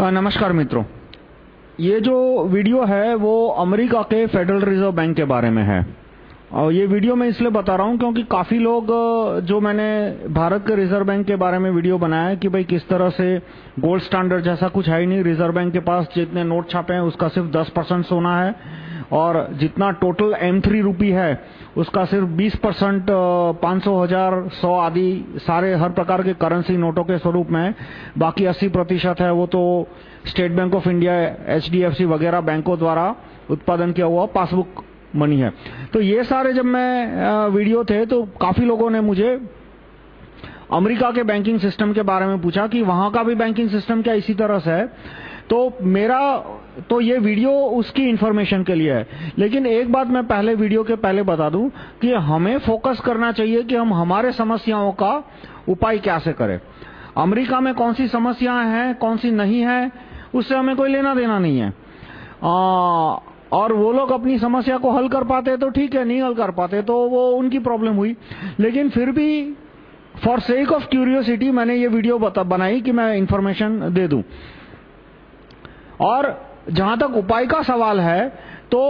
नमस्कार मित्रों। ये जो वीडियो है, वो अमेरिका के फेडरल रिज़र्व बैंक के बारे में है। और ये वीडियो मैं इसलिए बता रहा हूँ क्योंकि काफ़ी लोग जो मैंने भारत के रिज़र्व बैंक के बारे में वीडियो बनाया है कि भाई किस तरह से गोल्ड स्टैंडर्ड जैसा कुछ है ही नहीं, रिज़र्व बैंक के पास जितने नोट छापे हैं, उसका सिर्फ़ 10 परसेंट सोना है। और जितना टोटल एम थ्री रूपी है, उसका सिर्फ़ 20 परसेंट पाँच सौ, हज़ार, सौ आदि, सारे हर प्रकार के करेंसी नोटों के स्वरूप में बाकी 80 प्रतिशत है वो तो State Bank of India HDFC वगैरह बैंकों द्वारा उत्पादन किया हुआ पासबुक मनी है। तो ये सारे जब मैं वीडियो थे तो काफ़ी लोगों ने मुझे अमेरिका के बैंकिंग सिस्टम के बारे में पूछा कि वहाँ का भी बैंकिंग सिस्टम क्या इसी तरह से है। तो मेरा तो ये वीडियो उसकी इंफॉर्मेशन के लिए है। लेकिन एक बात मैं पहले वीडियो के पहले बता दूँ कि हमें फोकस करना चाहिए कि हम हमारे समस्याओं का उपाय कैसे करें। अमेरिका में कौन सी समस्याएँ हैं कौन सी नहीं है उससे हमें कोई लेना देना नहीं है। आ, और वो लोग अपनी समस्या को हल कर पाते तो ठीक है नहीं हल कर पाते तो वो उनकी प्रॉब्लम हुई। लेकिन फिर भी फॉर सेक ऑफ़ क्यूरियोसिटी मैंने ये वीडियो बनाई कि मैं इंफॉर्मेशन दे दूँ। और जहाँ तक उपाय का सवाल है तो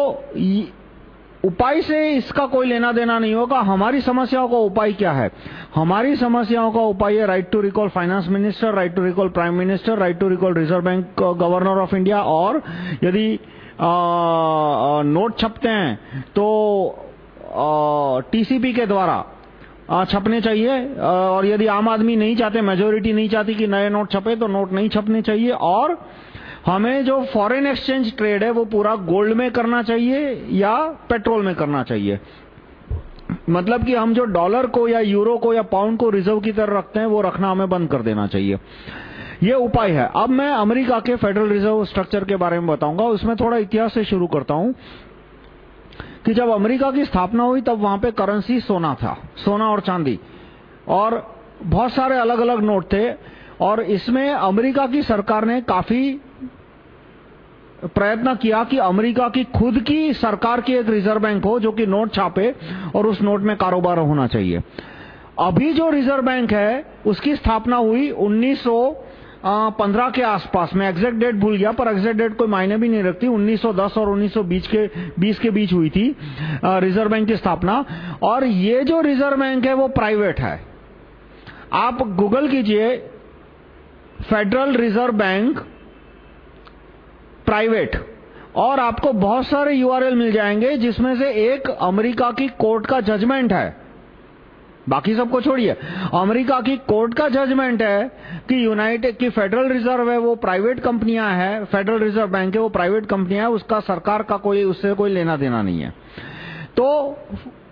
उपाय से इसका कोई लेना देना नहीं होगा। हमारी समस्याओं का उपाय क्या है? हमारी समस्याओं का उपाय है right to recall finance minister right to recall prime minister right to recall Reserve Bank governor of India और यदि नोट छपते हैं तो टीसीपी के द्वारा छपने चाहिए। और यदि आम आदमी नहीं चाहते मेजोरिटी नहीं चाहती कि नए नोट छपे तो नोट नहीं छपने चाहिए। और हमें जो फॉरेन एक्सचेंज ट्रेड है, वो पूरा गोल्ड में करना चाहिए या पेट्रोल में करना चाहिए? मतलब कि हम जो डॉलर को या यूरो को या पाउंड को रिज़र्व की तरह रखते हैं, वो रखना हमें बंद कर देना चाहिए। ये उपाय है। अब मैं अमेरिका के फेडरल रिज़र्व स्ट्रक्चर के बारे में बताऊँगा। उसमें थोड़ा इतिहास से शुरू करता हूँ कि जब अमेरिका की स्थापना हुई, तब वहाँ पे करेंसी सोना था, सोना और चांदी। और बहुत सारे अलग अलग नोट थे। और इसमें अमेरिका की सरकार ने काफ़ी प्रयत्न किया कि अमेरिका की खुद की सरकार की एक रिज़र्व बैंक हो जो कि नोट छापे और उस नोट में कारोबार होना चाहिए। अभी जो रिज़र्व बैंक है, उसकी स्थापना हुई 1915 के आसपास। में एग्जैक्ट डेट भूल गया, पर एग्जैक्ट डेट कोई मायने भी नहीं रखती। 1910 और 1920 के 20 के बीच हुई थी रिज़र्व बैंक की स्थापना। और ये जो रिज़र्व बैंक है, वो प्राइवेट है। आप गूगल कीजिए फेडरल रिज़र्व बैंक प्राइवेट और आपको बहुत सारे यूआरएल मिल जाएँगे जिसमें से एक अमेरिका की कोर्ट का जजमेंट है। बाकी सबको छोड़िए। अमेरिका की कोर्ट का जजमेंट है कि यूनाइटेड की फेडरल रिज़र्व है, वो प्राइवेट कंपनियाँ हैं फेडरल रिज़र्व बैंक है, वो प्राइवेट कंपनियाँ है, उसका सरकार का कोई, उससे कोई लेना देना नहीं है। तो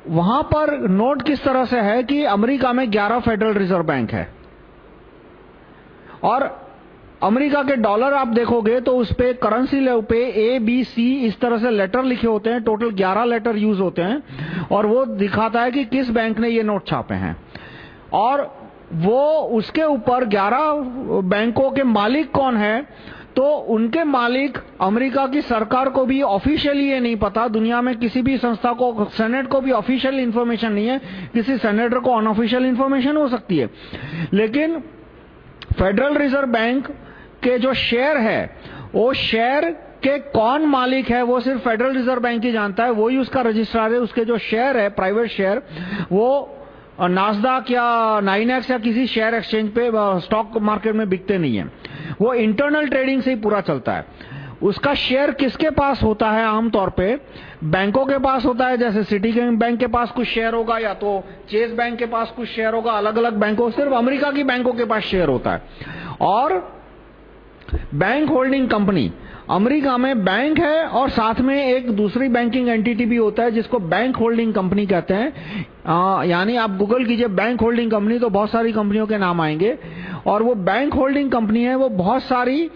वहाँ पर नोट किस तरह से है कि अमेरिका में 11 फेडरल रिज़र्व बैंक है। और अमेरिका के डॉलर आप देखोगे तो उस पे करेंसी पे ए बी सी इस तरह से लेटर लिखे होते हैं। टोटल 11 लेटर यूज़ होते हैं। और वो दिखाता है कि किस बैंक ने ये नोट छापे हैं। और वो उसके ऊपर 11 बैंकों के मालिक कौन है तो उनके मालिक अमेरिका की सरकार को भी ऑफिशियली ये नहीं पता। दुनिया में किसी भी संस्था को सेनेट को भी ऑफिशियल इंफॉर्मेशन नहीं है। किसी सेनेटर को अनऑफिशियल इंफॉर्मेशन हो सकती है। लेकिन फेडरल रिज़र्व बैंक के जो शेयर है, वो शेयर के कौन मालिक है, वो सिर्फ़ फेडरल रिज़र्व बैंक ही जानता है, वही उसका रजिस्ट्रार है, उसके जो शेयर है प्राइवेट शेयर वो नासदाक या नाइनएक्स या किसी शेयर एक्सचेंज पे स्टॉक मार्केट में बिकते नहीं है। वो इंटरनल ट्रेडिंग से ही पूरा चलता है। उसका शेयर किसके पास होता है आमतौर पे? बैंकों के पास होता है, जैसे सिटी बैंक के पास कुछ शेयर होगा, या तो चेस बैंक के पास कुछ शेयर होगा अलग अलग बैंकों, सिर्फ़ अमेरिका की बैंकों के पास शेयर होता है। और बैंक होल्डिंग कंपनी अमेरिका में बैंक है और साथ में एक दूसरी बैंकिंग एंटिटी भी होता है, जिसको बैंक होल्डिंग कंपनी कहते हैं। यानी आप गूगल कीजिए बैंक होल्डिंग कंपनी तो बहुत सारी कंपनियों के नाम आएँगे। और वो बैंक होल्डिंग कंपनी है, वो बहुत सारी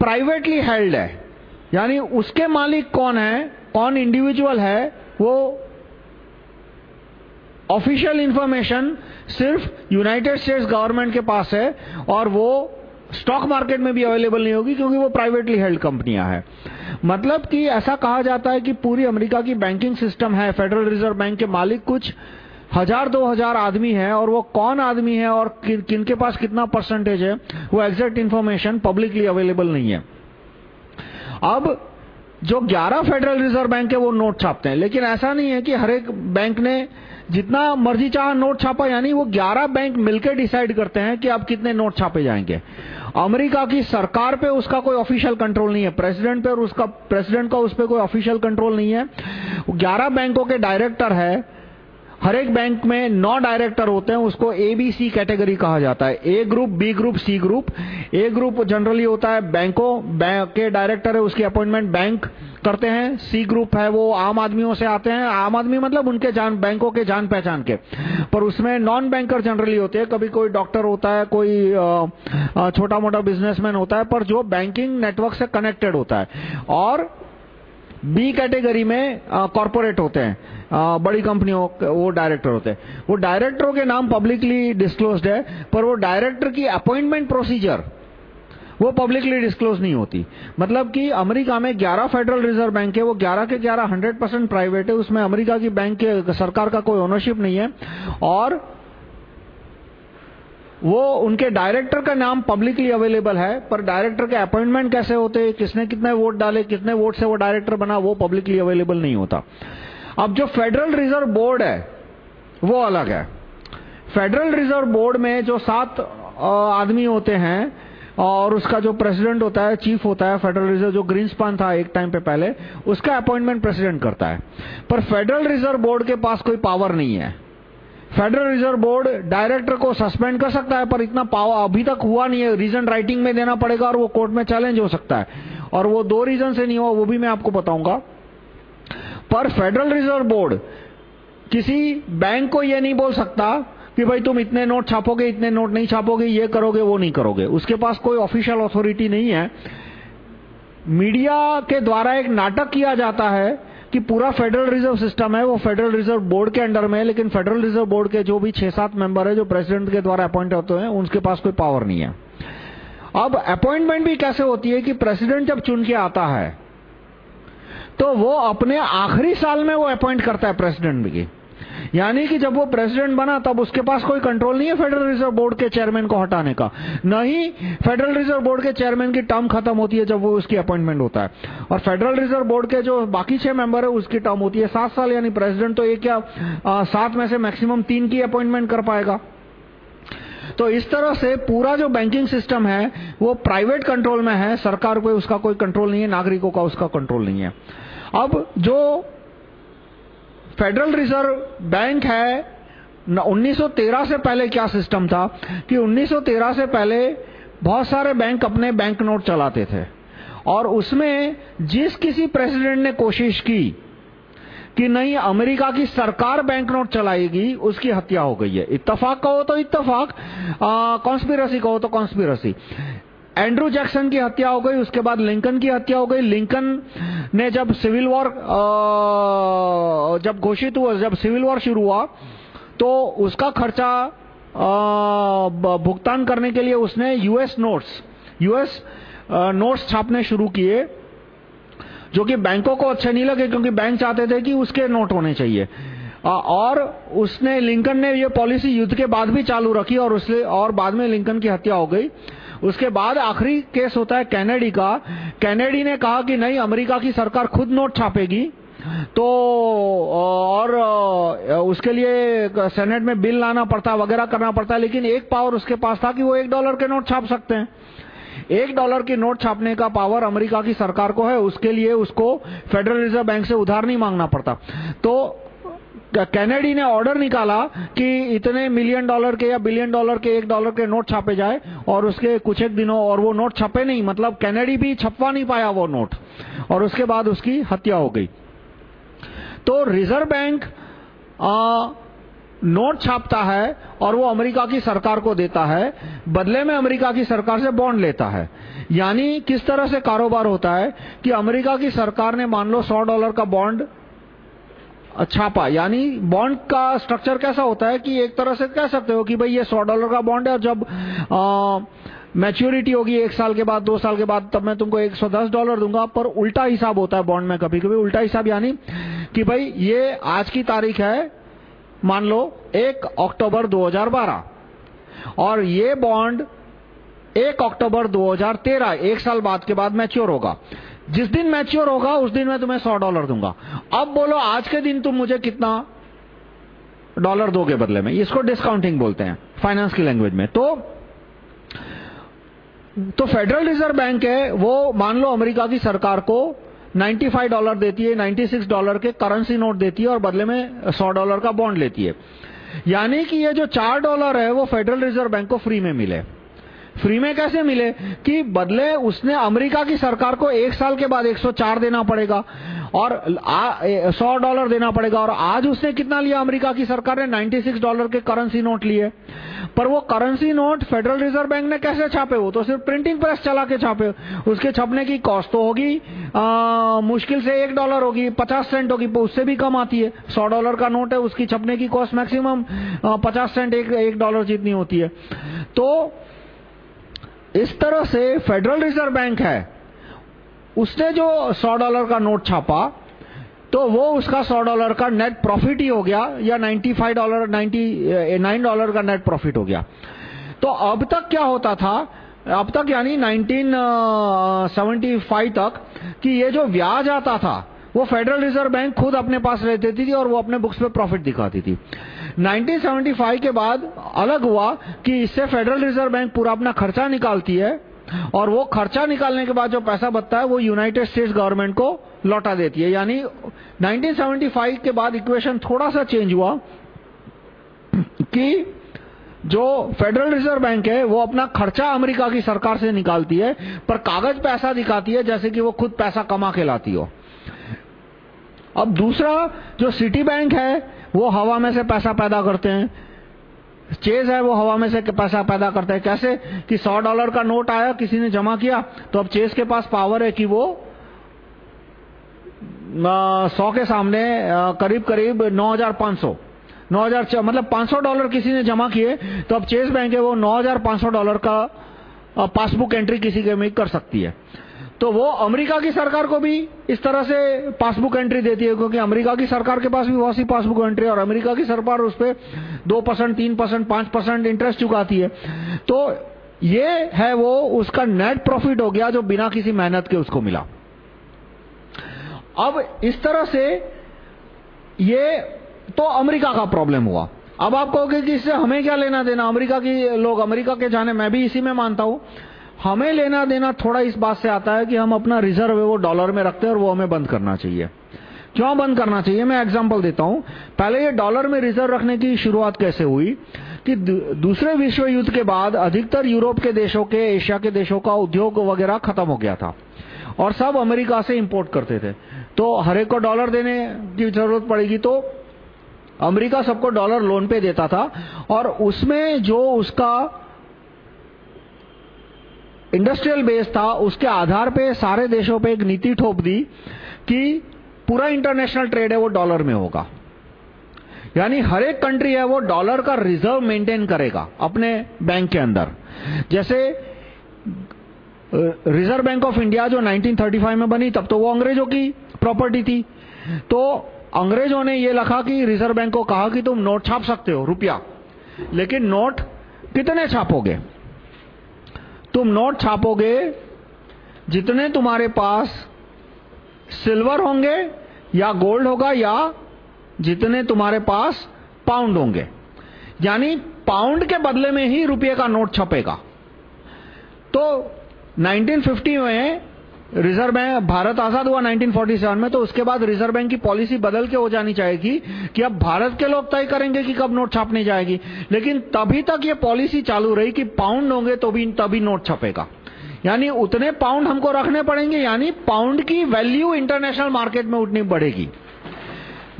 प्राइवेटली हेल्ड है। यानी उसके मालिक कौन है, कौन इंडिविजुअल है, वो ऑफिशियल इंफॉर्मेशन सिर्फ़ यूनाइटेड स्टेट्स गवर्नमेंट के पास है, और वो स्टॉक मार्केट में भी अवेलेबल नहीं होगी क्योंकि वो प्राइवेटली हेल्ड कंपनियाँ हैं। मतलब कि ऐसा कहा जाता है कि पूरी अमेरिका की बैंकिंग सिस्टम है फेडरल रिज़र्व बैंक के मालिक कुछ हज़ार दो हज़ार आदमी है और वो कौन आदमी है और कि, किनके पास कितना परसेंटेज है वो एग्जैक्ट इंफॉर्मेशन पब्लिकली अवेलेबल नहीं है। अब जो 11 फेडरल रिज़र्व बैंक है वो नोट छापते हैं लेकिन ऐसा नहीं है कि हर एक बैंक ने जितना मर्ज़ी चाह नोट छापा, यानी वो 11 बैंक मिलकर डिसाइड करते हैं कि अब कितने नोट छापे जाएँगे। अमेरिका की सरकार पे उसका कोई ऑफिशियल कंट्रोल नहीं है। प्रेसिडेंट पे और उसका प्रेसिडेंट का उस पर कोई ऑफिशियल कंट्रोल नहीं है। 11 बैंकों के डायरेक्टर है। हर एक बैंक में नौ डायरेक्टर होते हैं, उसको ए बी सी कैटेगरी कहा जाता है। A group B group C group A group generally होता है बैंकों, बैंक के डायरेक्टर है, उसकी अपॉइंटमेंट बैंक करते हैं। सी ग्रुप है वो आम आदमियों से आते हैं। आम आदमी मतलब उनके जान, बैंकों के जान पहचान के। पर उसमें नॉन बैंकर जनरली होते हैं। कभी कोई डॉक्टर होता है, कोई छोटा मोटा बिजनेसमैन होता है, पर जो बैंकिंग नेटवर्क से कनेक्टेड होता है। और बी कैटेगरी में कॉरपोरेट होते हैं। बड़ी कंपनियों वो डायरेक्टर होते हैं। वो डायरेक्टरों के नाम पब्लिकली डिस्क्लोज्ड है, पर वो डायरेक्टर की अपॉइंटमेंट प्रोसीजर वो पब्लिकली डिस्क्लोज नहीं होती। मतलब कि अमेरिका में 11 फेडरल रिज़र्व बैंक है वो 11 के 11 100 परसेंट प्राइवेट है, उसमें अमेरिका की बैंक के, सरकार का कोई ओनरशिप नहीं है। और वो उनके डायरेक्टर का नाम पब्लिकली अवेलेबल है, पर डायरेक्टर के अपॉइंटमेंट कैसे होते, किसने कितने वोट डाले, कितने वोट से वो डायरेक्टर बना, वो पब्लिकली अवेलेबल नहीं होता। अब जो फेडरल रिज़र्व बोर्ड है, वो अलग है। फेडरल रिज़र्व बोर्ड में जो सात आदमी होते हैं, और उसका जो प्रेसिडेंट होता है चीफ होता है फेडरल रिज़र्व जो ग्रीनस्पान था एक टाइम पे पहले, उसका अपॉइंटमेंट प्रेसिडेंट करता है। पर फेडरल रिज़र्व बोर्ड के पास कोई पावर नहीं है। फेडरल रिज़र्व बोर्ड डायरेक्टर को सस्पेंड कर सकता है, पर इतना पावर अभी तक हुआ नहीं है। रीजन राइटिंग में देना पड़ेगा, और वो कोर्ट में चैलेंज हो सकता है। और वो दो रीजन से नहीं हुआ, वो भी मैं आपको बताऊँगा। पर फेडरल रिज़र्व बोर्ड किसी बैंक को ये नहीं बोल सकता कि भाई तुम इतने नोट छापोगे, इतने नोट नहीं छापोगे, ये करोगे, वो नहीं करोगे। उसके पास कोई ऑफिशियल अथॉरिटी नहीं है। मीडिया के द्वारा एक नाटक किया जाता है कि पूरा फेडरल रिज़र्व सिस्टम है, वो फेडरल रिज़र्व बोर्ड के अंडर में है, लेकिन फेडरल रिज़र्व बोर्ड के जो भी छह सात मेंबर है, जो प्रेसिडेंट के द्वारा अपॉइंट होते हैं, उनके पास कोई पावर नहीं है। अब अपॉइंटमेंट भी कैसे होती है कि प्रेसिडेंट जब चुन के आता है तो वो अपने आखिरी साल में वो अपॉइंट करता है प्रेसिडेंट की यानी कि जब वो प्रेसिडेंट बना, तब उसके पास कोई कंट्रोल नहीं है फेडरल रिज़र्व बोर्ड के चेयरमैन को हटाने का। न ही फेडरल रिज़र्व बोर्ड के चेयरमैन की टर्म खत्म होती है जब वो उसकी अपॉइंटमेंट होता है। और फेडरल रिज़र्व बोर्ड के जो बाकी छह मेंबर है, उसकी टर्म होती है सात साल, यानी प्रेसिडेंट तो या सात में से मैक्सिमम तीन की अपॉइंटमेंट कर पाएगा। तो इस तरह से पूरा जो बैंकिंग सिस्टम है, वो प्राइवेट कंट्रोल में है, सरकार को उसका कोई कंट्रोल नहीं है, नागरिकों का उसका कंट्रोल नहीं है। अब जो फेडरल रिज़र्व बैंक है 1913 से पहले क्या सिस्टम था कि 1913 से पहले बहुत सारे बैंक अपने बैंक नोट चलाते थे। और उसमें जिस किसी प्रेसिडेंट ने कोशिश की कि नहीं, अमेरिका की सरकार बैंक नोट चलाएगी, उसकी हत्या हो गई है। इत्तफाक कहो तो इत्तफाक कॉन्स्पिरसी कहो तो कॉन्स्पिरसी एंड्रू जैक्सन की हत्या हो गई, उसके बाद लिंकन की हत्या हो गई। लिंकन ने जब सिविल वॉर जब घोषित हुआ, जब सिविल वॉर शुरू हुआ तो उसका खर्चा भुगतान करने के लिए उसने यूएस नोट्स यूएस नोट्स छापने शुरू किए, जो कि बैंकों को अच्छे नहीं लगे, क्योंकि बैंक चाहते थे कि उसके नोट होने चाहिए। और उसने, लिंकन ने ये पॉलिसी युद्ध के बाद भी चालू रखी, और उसने और बाद में लिंकन की हत्या हो गई। उसके बाद आखिरी केस होता है कैनेडी का। कैनेडी ने कहा कि नहीं, अमेरिका की सरकार खुद नोट छापेगी। तो और उसके लिए सेनेट में बिल लाना पड़ता, वगैरह करना पड़ता, लेकिन एक पावर उसके पास था कि वो एक डॉलर के नोट छाप सकते हैं। एक डॉलर की नोट छापने का पावर अमेरिका की सरकार को है, उसके लिए उसको फेडरल रिज़र्व बैंक से उधार नहीं मांगना पड़ता। तो कैनेडी ने ऑर्डर निकाला कि इतने मिलियन डॉलर के या बिलियन डॉलर के एक डॉलर के नोट छापे जाए और उसके कुछ एक दिनों और वो नोट छपे नहीं मतलब कैनेडी भी छपवा नहीं पाया वो नोट और उसके बाद उसकी हत्या हो गई। तो रिज़र्व बैंक आ, नोट छापता है और वो अमेरिका की सरकार को देता है बदले में अमेरिका की सरकार से बॉन्ड लेता है। यानी किस तरह से कारोबार होता है कि अमेरिका की सरकार ने मान लो 100 डॉलर का बॉन्ड छापा। यानी बॉन्ड का स्ट्रक्चर कैसा होता है कि एक तरह से कह सकते हो कि भाई ये सौ डॉलर का बॉन्ड है और जब मैच्योरिटी होगी एक साल के बाद, दो साल के बाद, तब मैं तुमको 110 डॉलर दूँगा। पर उल्टा हिसाब होता है बॉन्ड में कभी कभी उल्टा हिसाब यानी कि भाई ये आज की तारीख है, मान लो 1 अक्टूबर 2012 और ये बॉन्ड 1 अक्टूबर 2013 एक साल बाद के बाद मैच्योर होगा। जिस दिन मैच्योर होगा, उस दिन मैं तुम्हें सौ डॉलर दूँगा। अब बोलो, आज के दिन तुम मुझे कितना डॉलर दोगे बदले में? इसको डिस्काउंटिंग बोलते हैं फाइनेंस की लैंग्वेज में। तो तो फेडरल रिज़र्व बैंक है, वो मान लो अमेरिका की सरकार को 95 डॉलर देती है 96 डॉलर के करेंसी नोट देती है और बदले में 100 डॉलर का बॉन्ड लेती है। यानी कि ये जो 4 डॉलर है, वो फेडरल रिज़र्व बैंक को फ्री में मिले। फ्री में कैसे मिले? कि बदले उसने अमेरिका की सरकार को एक साल के बाद 104 देना पड़ेगा और सौ डॉलर देना पड़ेगा। और आज उसने कितना लिया? अमेरिका की सरकार ने 96 डॉलर के करेंसी नोट लिए। पर वो currency note Federal Reserve Bank ने कैसे छापे? वो तो सिर्फ़ प्रिंटिंग प्रेस चला के छापे। उसके छपने की कॉस्ट तो होगी मुश्किल से एक डॉलर होगी पचास सेंट होगी उससे भी कम आती है। सौ डॉलर का नोट है उसकी छपने की कॉस्ट मैक्सिमम पचास सेंट एक, एक डॉलर जितनी होती है। तो इस तरह से फेडरल रिज़र्व बैंक है। उसने जो सौ डॉलर का नोट छापा तो वो उसका सौ डॉलर का नेट प्रॉफिट ही हो गया, या 95 डॉलर 99 डॉलर का नेट प्रॉफिट हो गया। तो अब तक क्या होता था? अब तक यानी 1975 तक, कि ये जो ब्याज आता था, वो फेडरल रिज़र्व बैंक खुद अपने पास रहती थी और वो अपने बुक्स पे प्रॉफिट दिखाती थी। 1975 के बाद अलग हुआ कि इससे फेडरल रिज़र्व बैंक पूरा अपना खर्चा निकालती है और वो खर्चा निकालने के बाद जो पैसा बचता है वो यूनाइटेड स्टेट्स गवर्नमेंट को लौटा देती है। यानी 1975 के बाद इक्वेशन थोड़ा सा चेंज हुआ कि जो फेडरल रिज़र्व बैंक है, वो अपना खर्चा अमेरिका की सरकार से निकालती है, पर कागज़ पैसा दिखाती है, जैसे कि वो खुद पैसा कमा के लाती हो। अब दूसरा जो सिटी बैंक है वो हवा में से पैसा पैदा करते हैं। चेज है वो हवा में से पैसा पैदा करते हैं। कैसे? कि सौ डॉलर का नोट आया, किसी ने जमा किया तो अब चेज के पास पावर है कि वो सौ के सामने करीब करीब नौ हज़ार पाँच सौ। नौ हज़ार मतलब पाँच सौ डॉलर किसी ने जमा किए तो अब चेज बैंक है वो नौ हज़ार पाँच सौ डॉलर का पासबुक एंट्री किसी के में कर सकती है। तो वो अमेरिका की सरकार को भी इस तरह से पासबुक एंट्री देती है, क्योंकि अमेरिका की सरकार के पास भी बहुत सी पासबुक एंट्री और अमेरिका की सरकार उस पर दो परसेंट, तीन परसेंट, पाँच परसेंट इंटरेस्ट चुकाती है। तो ये है वो, उसका नेट प्रॉफिट हो गया जो बिना किसी मेहनत के उसको मिला। अब इस तरह से ये तो अमेरिका का प्रॉब्लम हुआ। अब आप कहोगे कि इससे हमें क्या लेना देना? अमेरिका की, लोग अमेरिका के जाने, मैं भी इसी में मानता हूँ। हमें लेना देना थोड़ा इस बात से आता है कि हम अपना रिज़र्व है वो डॉलर में रखते हैं और वो हमें बंद करना चाहिए। क्यों बंद करना चाहिए? मैं एग्जांपल देता हूँ। पहले ये डॉलर में रिज़र्व रखने की शुरुआत कैसे हुई? कि दूसरे विश्व युद्ध के बाद अधिकतर यूरोप के देशों के, एशिया के देशों का उद्योग वगैरह खत्म हो गया था। और सब अमेरिका से इंपोर्ट करते थे। तो हर एक को डॉलर देने की ज़रूरत पड़ेगी तो अमेरिका सबको डॉलर लोन पे देता था। और उसमें जो उसका इंडस्ट्रियल बेस था, उसके आधार पे सारे देशों पे एक नीति ठोप दी कि पूरा इंटरनेशनल ट्रेड है, वो डॉलर में होगा। यानी हर एक कंट्री है, वो डॉलर का रिज़र्व मेंटेन करेगा अपने बैंक के अंदर। जैसे रिज़र्व बैंक ऑफ़ इंडिया जो 1935 में बनी, तब तो वो अंग्रेज़ों की प्रॉपर्टी थी। तो अंग्रेज़ों ने ये लिखा कि रिज़र्व बैंक को कहा कि तुम नोट छाप सकते हो, रुपया। लेकिन नोट कितने छापोगे? तुम नोट छापोगे, जितने तुम्हारे पास सिल्वर होंगे या गोल्ड होगा या जितने तुम्हारे पास पाउंड होंगे। यानी पाउंड के बदले में ही रुपये का नोट छपेगा। तो 1950 में रिज़र्व बैंक भारत आज़ाद हुआ 1947 में तो उसके बाद रिज़र्व बैंक की पॉलिसी बदल के हो जानी चाहिए कि अब भारत के लोग तय करेंगे कि कब नोट छापने जाएगी। लेकिन तभी तक ये पॉलिसी चालू रही कि पाउंड होंगे तो भी, तभी नोट छपेगा। यानी उतने पाउंड हमको रखने पड़ेंगे, यानी पाउंड की वैल्यू इंटरनेशनल मार्केट में उतनी बढ़ेगी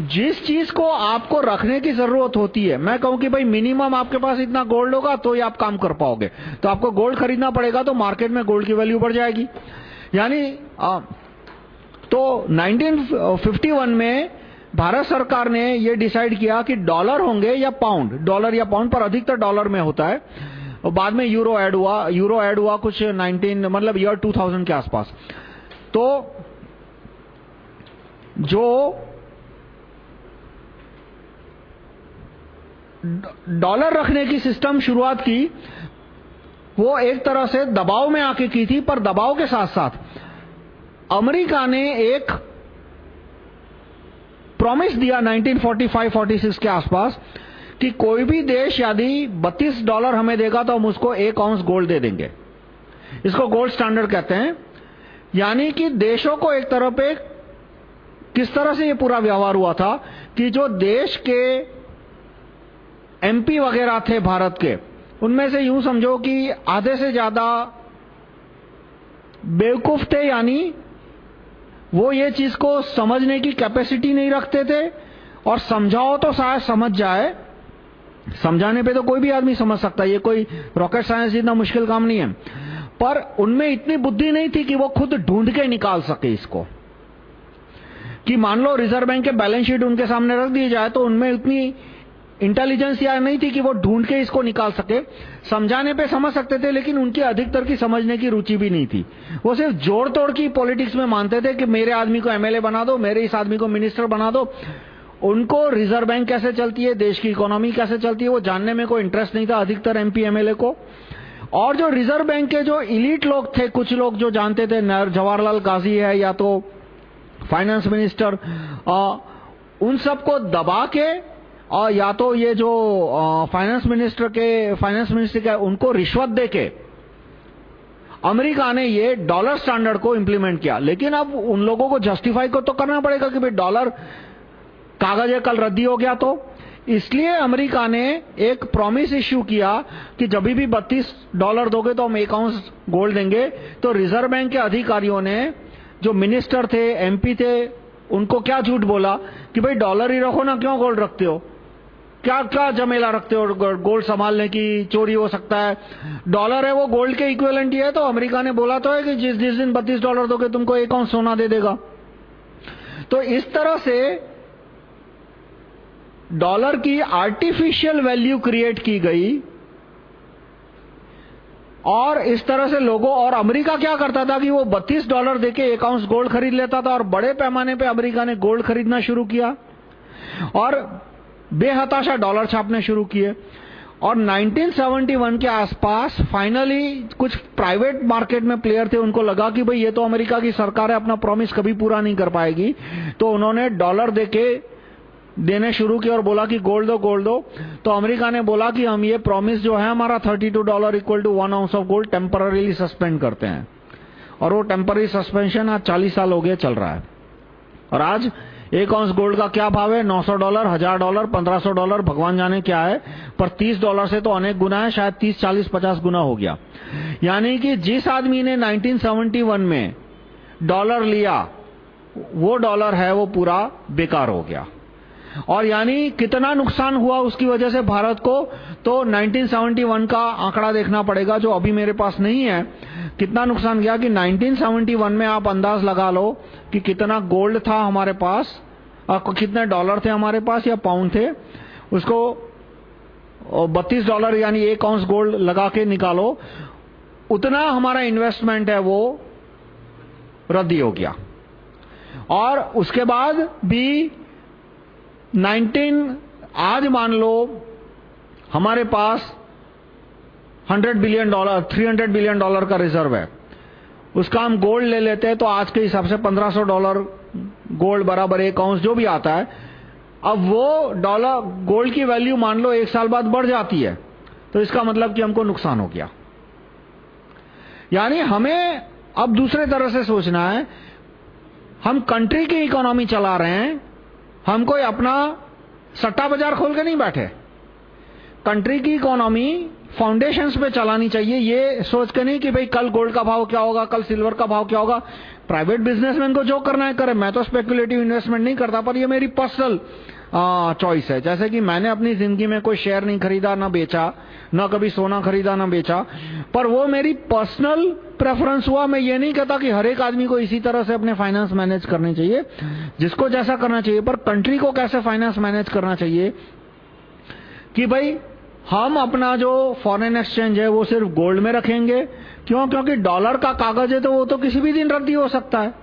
जिस चीज़ को आपको रखने की ज़रूरत होती है, मैं कहूँ कि भाई मिनिमम आपके पास इतना गोल्ड होगा तो ही आप काम कर पाओगे। तो आपको गोल्ड खरीदना पड़ेगा तो मार्केट में गोल्ड की वैल्यू बढ़ जाएगी। यानी तो 1951 में भारत सरकार ने ये डिसाइड किया कि डॉलर होंगे या पाउंड, डॉलर या पाउंड पर अधिकतर डॉलर में होता है। और बाद में यूरो ऐड हुआ, यूरो ऐड हुआ कुछ 19 मतलब ईयर 2000 के आसपास। तो जो डॉलर रखने की सिस्टम शुरुआत की वो एक तरह से दबाव में आके की थी, पर दबाव के साथ साथ अमेरिका ने एक प्रॉमिस दिया 1945-46 के आसपास कि कोई भी देश यदि 32 डॉलर हमें देगा तो हम उसको एक आउंस गोल्ड दे देंगे। इसको गोल्ड स्टैंडर्ड कहते हैं। यानी कि देशों को एक तरह पे किस तरह से ये पूरा व्यवहार हुआ था कि जो देश के एमपी वगैरह थे भारत के उनमें से यूँ समझो कि आधे से ज़्यादा बेवकूफ़ थे, यानी वो ये चीज़ को समझने की कैपेसिटी नहीं रखते थे, और समझाओ तो शायद समझ जाए। समझाने पे तो कोई भी आदमी समझ सकता है, ये कोई रॉकेट साइंस जितना मुश्किल काम नहीं है। पर उनमें इतनी बुद्धि नहीं थी कि वो खुद ढूंढ के निकाल सके इसको। कि मान लो रिज़र्व बैंक के बैलेंस शीट उनके सामने रख दिए जाए तो उनमें इतनी इंटेलिजेंस या नहीं थी कि वो ढूंढ के इसको निकाल सके। समझाने पे समझ सकते थे, लेकिन उनकी अधिकतर की समझने की रुचि भी नहीं थी। वो सिर्फ़ जोड़ तोड़ की पॉलिटिक्स में मानते थे कि मेरे आदमी को एमएलए बना दो, मेरे इस आदमी को मिनिस्टर बना दो। उनको रिज़र्व बैंक कैसे चलती है, देश की इकोनॉमी कैसे चलती है, वो जानने में कोई इंटरेस्ट नहीं था अधिकतर एमपी एमएलए को। और जो रिज़र्व बैंक के जो इलीट लोग थे, कुछ लोग जो जानते थे जवाहरलाल गाजी है या तो फाइनेंस मिनिस्टर उन सबको दबा के और या तो ये जो फाइनेंस मिनिस्टर के फाइनेंस मिनिस्टर के, उनको रिश्वत देके अमेरिका ने ये डॉलर स्टैंडर्ड को इंप्लीमेंट किया। लेकिन अब उन लोगों को जस्टिफाई को तो करना पड़ेगा कि भाई डॉलर कागज़ कल रद्दी हो गया तो। इसलिए अमेरिका ने एक प्रॉमिस इश्यू किया कि जब भी 32 डॉलर दोगे तो हम एक आउंस गोल्ड देंगे। तो रिज़र्व बैंक के अधिकारियों ने, जो मिनिस्टर थे एमपी थे, उनको क्या झूठ बोला? कि भाई डॉलर ही रखो ना, क्यों गोल्ड रखते हो? क्या क्या जमेला रखते हो गोल्ड संभालने की चोरी हो सकता है? डॉलर है वो गोल्ड के इक्विवेलेंट ही है तो अमेरिका ने बोला तो है कि जिस जिस दिन 32 डॉलर दोगे तुमको एक आउंस सोना दे देगा। तो इस तरह से डॉलर की आर्टिफिशियल वैल्यू क्रिएट की गई, और इस तरह से लोगों, और अमेरिका क्या करता था कि वो 32 डॉलर देके एक आउंस गोल्ड खरीद लेता था, और बड़े पैमाने पे अमेरिका ने गोल्ड खरीदना शुरू किया। और बेहताशा डॉलर छापने शुरू किए और 1971 के आसपास फाइनली कुछ प्राइवेट मार्केट में प्लेयर थे, उनको लगा कि भाई ये तो अमेरिका की सरकार है, अपना प्रॉमिस कभी पूरा नहीं कर पाएगी। तो उन्होंने डॉलर देके देने शुरू किया और बोला कि गोल्ड दो गोल्ड दो। तो अमेरिका ने बोला कि हम ये प्रॉमिस जो है हमारा 32 dollar equal to one ounce of gold temporarily suspend करते हैं। और वो टेम्पररी सस्पेंशन आज 40 साल हो गया चल रहा है। और आज एक आउंस गोल्ड का क्या भाव है? 900 डॉलर, हज़ार डॉलर 1500 डॉलर, भगवान जाने क्या है? पर 30 डॉलर से तो अनेक गुना है, शायद 30 40 50 गुना हो गया। यानी कि जिस आदमी ने 1971 में डॉलर लिया, वो डॉलर है, वो पूरा बेकार हो गया। और यानी कितना नुकसान हुआ उसकी वजह से भारत को तो 1971 का आंकड़ा देखना पड़ेगा, जो अभी मेरे पास नहीं है। कितना नुकसान गया कि 1971 में आप अंदाज लगा लो कि कितना गोल्ड था हमारे पास और कितने डॉलर थे हमारे पास या पाउंड थे, उसको 32 डॉलर यानी एक आउंस गोल्ड लगा के निकालो, उतना हमारा इन्वेस्टमेंट है वो रद्दी हो गया। और उसके बाद भी 19 आज मान लो, हमारे पास 100 बिलियन डॉलर 300 बिलियन डॉलर का रिज़र्व है। उसका हम गोल्ड ले लेते हैं तो आज के हिसाब से 1500 डॉलर गोल्ड बराबर एक आउंस जो भी आता है, अब वो डॉलर गोल्ड की वैल्यू मान लो एक साल बाद बढ़ जाती है तो इसका मतलब कि हमको नुकसान हो गया। यानी हमें अब दूसरे तरह से सोचना है, हम कंट्री की इकोनॉमी चला रहे हैं, हम कोई अपना सट्टा बाज़ार खोल के नहीं बैठे। कंट्री की इकोनॉमी फाउंडेशंस पे चलानी चाहिए। ये सोच के नहीं कि भाई कल गोल्ड का भाव क्या होगा, कल सिल्वर का भाव क्या होगा। प्राइवेट बिजनेसमैन को जो करना है, करे। मैं तो स्पेकुलेटिव इन्वेस्टमेंट नहीं करता, पर ये मेरी पर्सनल चॉइस है। जैसे कि मैंने अपनी ज़िंदगी में कोई शेयर नहीं खरीदा, ना बेचा, ना कभी सोना खरीदा, ना बेचा। पर वो मेरी पर्सनल प्रेफरेंस हुआ। मैं ये नहीं कहता कि हर एक आदमी को इसी तरह से अपने फाइनेंस मैनेज करने चाहिए, जिसको जैसा करना चाहिए। पर कंट्री को कैसे फाइनेंस मैनेज करना चाहिए कि भाई हम अपना जो फॉरेन एक्सचेंज है, वो सिर्फ़ गोल्ड में रखेंगे। क्यों? क्योंकि डॉलर का कागज़ है तो वो तो किसी भी दिन रद्दी हो सकता है।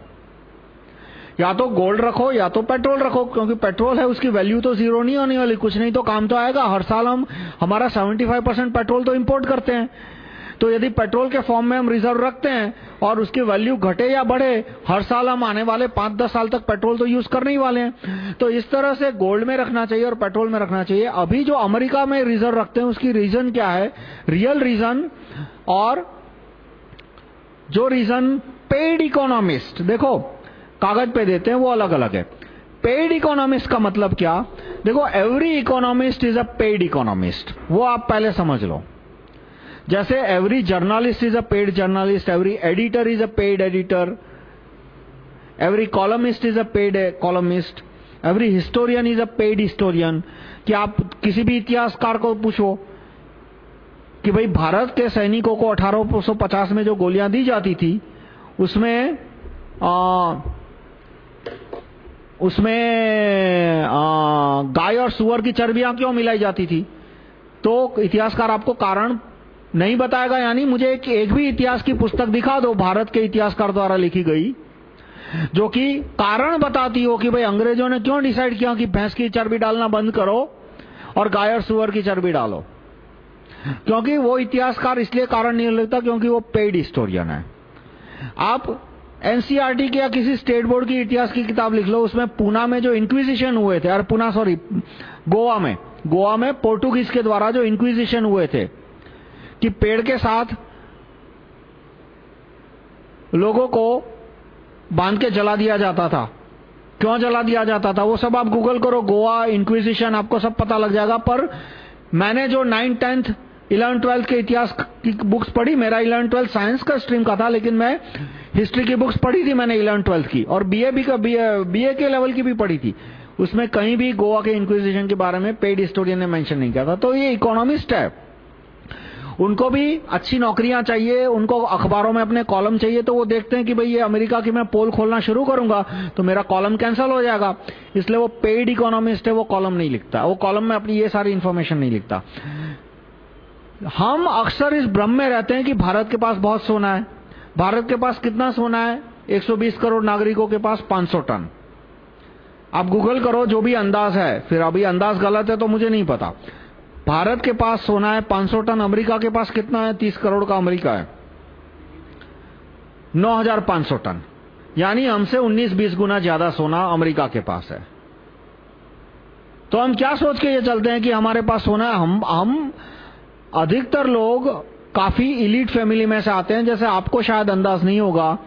या तो गोल्ड रखो, या तो पेट्रोल रखो, क्योंकि पेट्रोल है, उसकी वैल्यू तो ज़ीरो नहीं होने वाली। कुछ नहीं तो काम तो आएगा। हर साल हम, हमारा 75 परसेंट पेट्रोल तो इंपोर्ट करते हैं। तो यदि पेट्रोल के फॉर्म में हम रिज़र्व रखते हैं और उसकी वैल्यू घटे या बढ़े, हर साल हम आने वाले पाँच दस साल तक पेट्रोल तो यूज़ करने ही वाले हैं। तो इस तरह से गोल्ड में रखना चाहिए और पेट्रोल में रखना चाहिए। अभी जो अमेरिका में रिज़र्व रखते हैं, उसकी रीजन क्या है? रियल रीजन और जो रीजन पेड इकोनॉमिस्ट, देखो, कागज़ पे देते हैं, वो अलग अलग है। पेड इकोनॉमिस्ट का मतलब क्या? देखो, every economist is a paid economist. वो आप पहले समझ लो। जैसे every journalist is a paid journalist every editor is a paid editor every columnist is a paid columnist every historian is a paid historian कि आप किसी भी इतिहासकार को पूछो कि भाई भारत के सैनिकों को 1850 में जो गोलियाँ दी जाती थी उसमें आ, उसमें गाय और सुअर की चर्बियाँ क्यों मिलाई जाती थी? तो इतिहासकार आपको कारण नहीं बताएगा यानी मुझे एक, एक भी इतिहास की पुस्तक दिखा दो भारत के इतिहासकार द्वारा लिखी गई जो कि कारण बताती हो कि भाई अंग्रेज़ों ने क्यों डिसाइड किया कि भैंस की चर्बी डालना बंद करो और गाय और सुअर की चर्बी डालो। क्योंकि वो इतिहासकार इसलिए कारण नहीं लगता क्योंकि वो पेड हिस्टोरियन है। आप एनसीआरटी के या किसी स्टेट बोर्ड की इतिहास की किताब लिख लो उसमें पूना में जो इंक्विजिशन हुए थे अरे पूना सॉरी गोवा में गोवा में पोर्टुगीज के द्वारा जो इंक्विजिशन हुए थे कि पेड़ के साथ लोगों को बाँध के जला दिया जाता था। क्यों जला दिया जाता था? वो सब आप गूगल करो गोवा इंक्विजिशन आपको सब पता लग जाएगा। पर मैंने जो नाइन टेंथ इलेवन ट्वेल्थ के इतिहास की बुक्स पढ़ी, मेरा इलेवन ट्वेल्थ साइंस का स्ट्रीम का था, लेकिन मैं हिस्ट्री की बुक्स पढ़ी थी मैंने इलेवन ट्वेल्थ की। और बीए भी का बीए के लेवल की भी पढ़ी थी। उसमें कहीं भी गोवा के इंक्विजिशन के बारे में पेड हिस्टोरियन ने मेंशन नहीं किया था। तो ये इकोनॉमिस्ट है। उनको भी अच्छी नौकरियाँ चाहिए, उनको अखबारों में अपने कॉलम चाहिए तो वो देखते हैं कि भाई ये अमेरिका की मैं पोल खोलना शुरू करूँगा तो मेरा कॉलम कैंसिल हो जाएगा। इसलिए वो पेड इकोनॉमिस्ट है, वो कॉलम नहीं लिखता। वो कॉलम में अपनी ये सारी इंफॉर्मेशन नहीं लिखता। हम अक्सर इस भ्रम में रहते हैं कि भारत के पास बहुत सोना है। भारत के पास कितना सोना है? 120 करोड़ नागरिकों के पास 500 टन। आप गूगल करो, जो भी अंदाज है, फिर अभी अंदाज गलत है तो मुझे नहीं पता। भारत के पास सोना है 500 टन, अमेरिका के पास कितना है? 30 करोड़ का अमेरिका है। 9500 टन। यानी हमसे 19-20 गुना ज़्यादा सोना अमेरिका के पास है। तो हम क्या सोच के ये चलते हैं कि हमारे पास सोना है? हम हम अधिकतर लोग काफ़ी इलीट फैमिली में से आते हैं। जैसे आपको शायद अंदाज नहीं होगा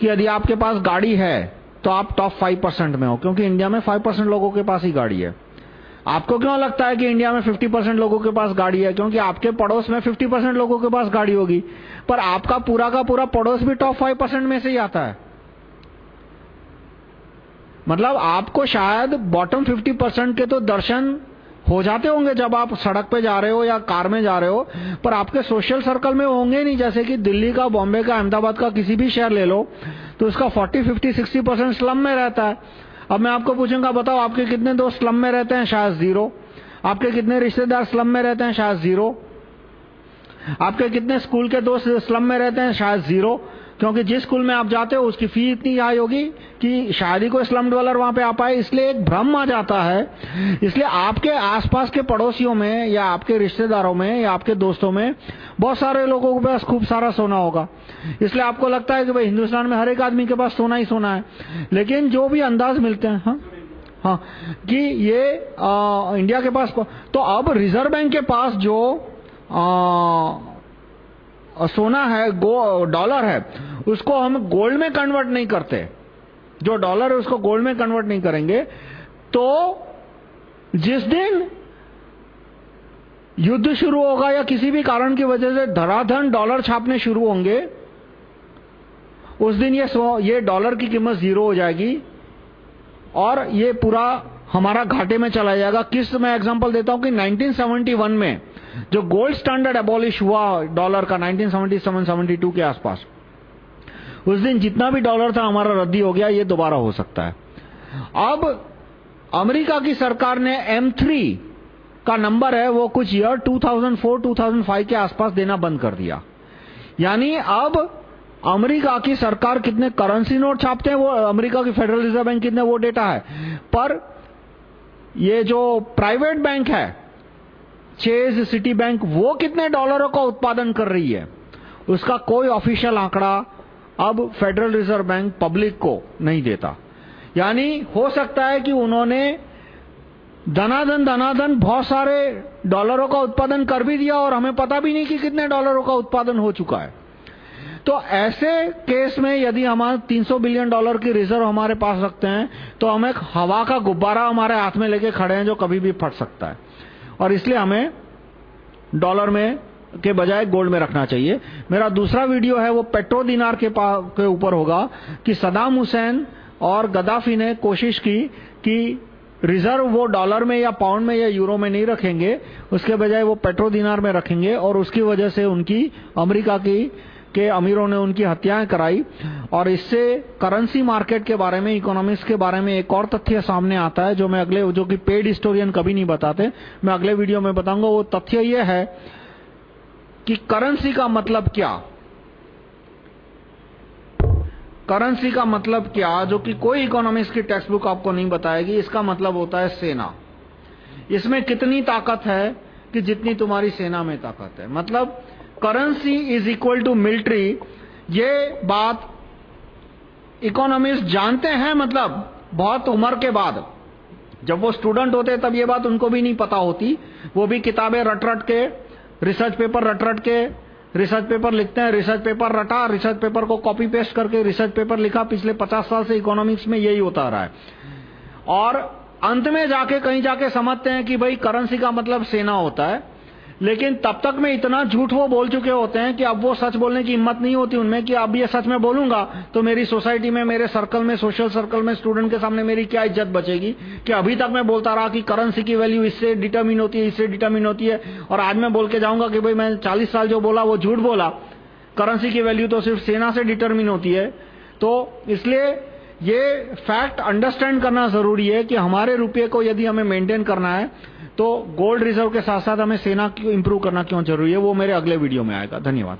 कि यदि आपके पास गाड़ी है तो आप टॉप फाइव परसेंट में हो, क्योंकि इंडिया में फाइव परसेंट लोगों के पास ही गाड़ी है। आपको क्यों लगता है कि इंडिया में 50 परसेंट लोगों के पास गाड़ी है? क्योंकि आपके पड़ोस में 50 परसेंट लोगों के पास गाड़ी होगी। पर आपका पूरा का पूरा पड़ोस भी टॉप फाइव परसेंट में से ही आता है। मतलब आपको शायद बॉटम 50 परसेंट के तो दर्शन हो जाते होंगे जब आप सड़क पे जा रहे हो या कार में जा रहे हो पर आपके सोशल सर्कल में होंगे नहीं। जैसे कि दिल्ली का बॉम्बे का अहमदाबाद का किसी भी शहर ले लो तो उसका 40, 50, 60 परसेंट स्लम में रहता है। अब मैं आपको पूछूँगा, बताओ आपके कितने दोस्त स्लम में रहते हैं? शायद ज़ीरो आपके कितने रिश्तेदार स्लम में रहते हैं? शायद ज़ीरो आपके कितने स्कूल के दोस्त स्लम में रहते हैं? शायद ज़ीरो क्योंकि जिस स्कूल में आप जाते हो उसकी फ़ी इतनी हाई होगी कि शायद ही कोई स्लम डवेलर वहाँ पे आ पाए इसलिए एक भ्रम आ जाता है। इसलिए आपके आसपास के पड़ोसियों में या आपके रिश्तेदारों में या आपके दोस्तों में बहुत सारे लोगों के पास खूब सारा सोना होगा। इसलिए आपको लगता है कि भाई हिंदुस्तान में हर एक आदमी के पास सोना ही सोना है। लेकिन जो भी अंदाज मिलते हैं हाँ हाँ कि ये आ, इंडिया के पास तो अब रिज़र्व बैंक के पास जो आ, सोना है डॉलर है उसको हम गोल्ड में कन्वर्ट नहीं करते। जो डॉलर है उसको गोल्ड में कन्वर्ट नहीं करेंगे। तो जिस दिन युद्ध शुरू होगा या किसी भी कारण की वजह से धराधन डॉलर छापने शुरू होंगे, उस दिन ये ये डॉलर की कीमत ज़ीरो हो जाएगी और ये पूरा हमारा घाटे में चला जाएगा। किस मैं एग्जांपल देता हूँ कि 1971 में जो गोल्ड स्टैंडर्ड एबॉलिश हुआ डॉलर का 1977-72 के आसपास उस दिन जितना भी डॉलर था हमारा रद्दी हो गया, ये दोबारा हो सकता है। अब अमेरिका की सरकार ने M3 का नंबर है, वो कुछ ईयर 2004-2005 के आसपास देना बंद कर दिया। यानी अब अमेरिका की सरकार कितने करेंसी नोट छापते हैं वो, अमेरिका की फेडरल रिज़र्व बैंक कितने वो डेटा है। पर ये जो प्राइवेट बैंक है चेज सिटी बैंक वो कितने डॉलरों का उत्पादन कर रही है, उसका कोई ऑफिशियल आंकड़ा अब फेडरल रिज़र्व बैंक पब्लिक को नहीं देता। यानी हो सकता है कि उन्होंने धनाधन धनाधन बहुत सारे डॉलरों का उत्पादन कर भी दिया और हमें पता भी नहीं कि कितने डॉलरों का उत्पादन हो चुका है। तो ऐसे केस में यदि हमारे 300 बिलियन डॉलर की रिज़र्व हमारे पास रखते हैं तो हम एक हवा का गुब्बारा हमारे हाथ में लेके खड़े हैं जो कभी भी फट सकता है। और इसलिए हमें डॉलर में के बजाय गोल्ड में रखना चाहिए। मेरा दूसरा वीडियो है वो पेट्रो दिनार के, के ऊपर होगा कि सदाम हुसैन और गद्दाफी ने कोशिश की कि रिज़र्व वो डॉलर में या पाउंड में या यूरो में नहीं रखेंगे उसके बजाय वो पेट्रो दिनार में रखेंगे और उसकी वजह से उनकी अमेरिका की के अमीरों ने उनकी हत्याएँ कराई। और इससे करेंसी मार्केट के बारे में इकोनॉमिक्स के बारे में एक और तथ्य सामने आता है जो मैं अगले जो कि पेड हिस्टोरियन कभी नहीं बताते मैं अगले वीडियो में बताऊँगा वो तथ्य ये है कि करेंसी का मतलब क्या? करेंसी का मतलब क्या? जो कि कोई इकोनॉमिक्स की टेक्स्ट बुक आपको नहीं बताएगी, इसका मतलब होता है सेना। इसमें कितनी ताकत है कि जितनी तुम्हारी सेना में ताकत है। मतलब currency is equal to military ये बात इकोनॉमिस्ट जानते हैं मतलब बहुत उम्र के बाद। जब वो स्टूडेंट होते तब ये बात उनको भी नहीं पता होती। वो भी किताबें रट रट के रिसर्च पेपर रट रट के, रिसर्च पेपर लिखते हैं, रिसर्च पेपर रटा, रिसर्च पेपर को कॉपी पेस्ट करके रिसर्च पेपर लिखा, पिछले पचास साल से इकोनॉमिक्स में यही होता रहा है। और अंत में जाके कहीं जाके समझते हैं कि भाई करेंसी का मतलब सेना होता है। लेकिन तब तक में इतना झूठ वो बोल चुके होते हैं कि अब वो सच बोलने की हिम्मत नहीं होती उनमें कि अब ये सच में बोलूँगा तो मेरी सोसाइटी में, मेरे सर्कल में, सोशल सर्कल में, स्टूडेंट के सामने मेरी क्या इज़्ज़त बचेगी? कि अभी तक मैं बोलता रहा कि करेंसी की वैल्यू इससे डिटर्मिन होती है, इससे डिटर्मिन होती है, और आज मैं बोल के जाऊँगा कि भाई मैं चालीस साल जो बोला, वो झूठ बोला। करेंसी की वैल्यू तो सिर्फ़ सेना से डिटर्मिन होती है। तो इसलिए ये फैक्ट अंडरस्टैंड करना ज़रूरी है कि हमारे रुपये को यदि हमें मेंटेन करना है तो गोल्ड रिज़र्व के साथ साथ हमें सेना को इंप्रूव करना क्यों ज़रूरी है? वो मेरे अगले वीडियो में आएगा। धन्यवाद।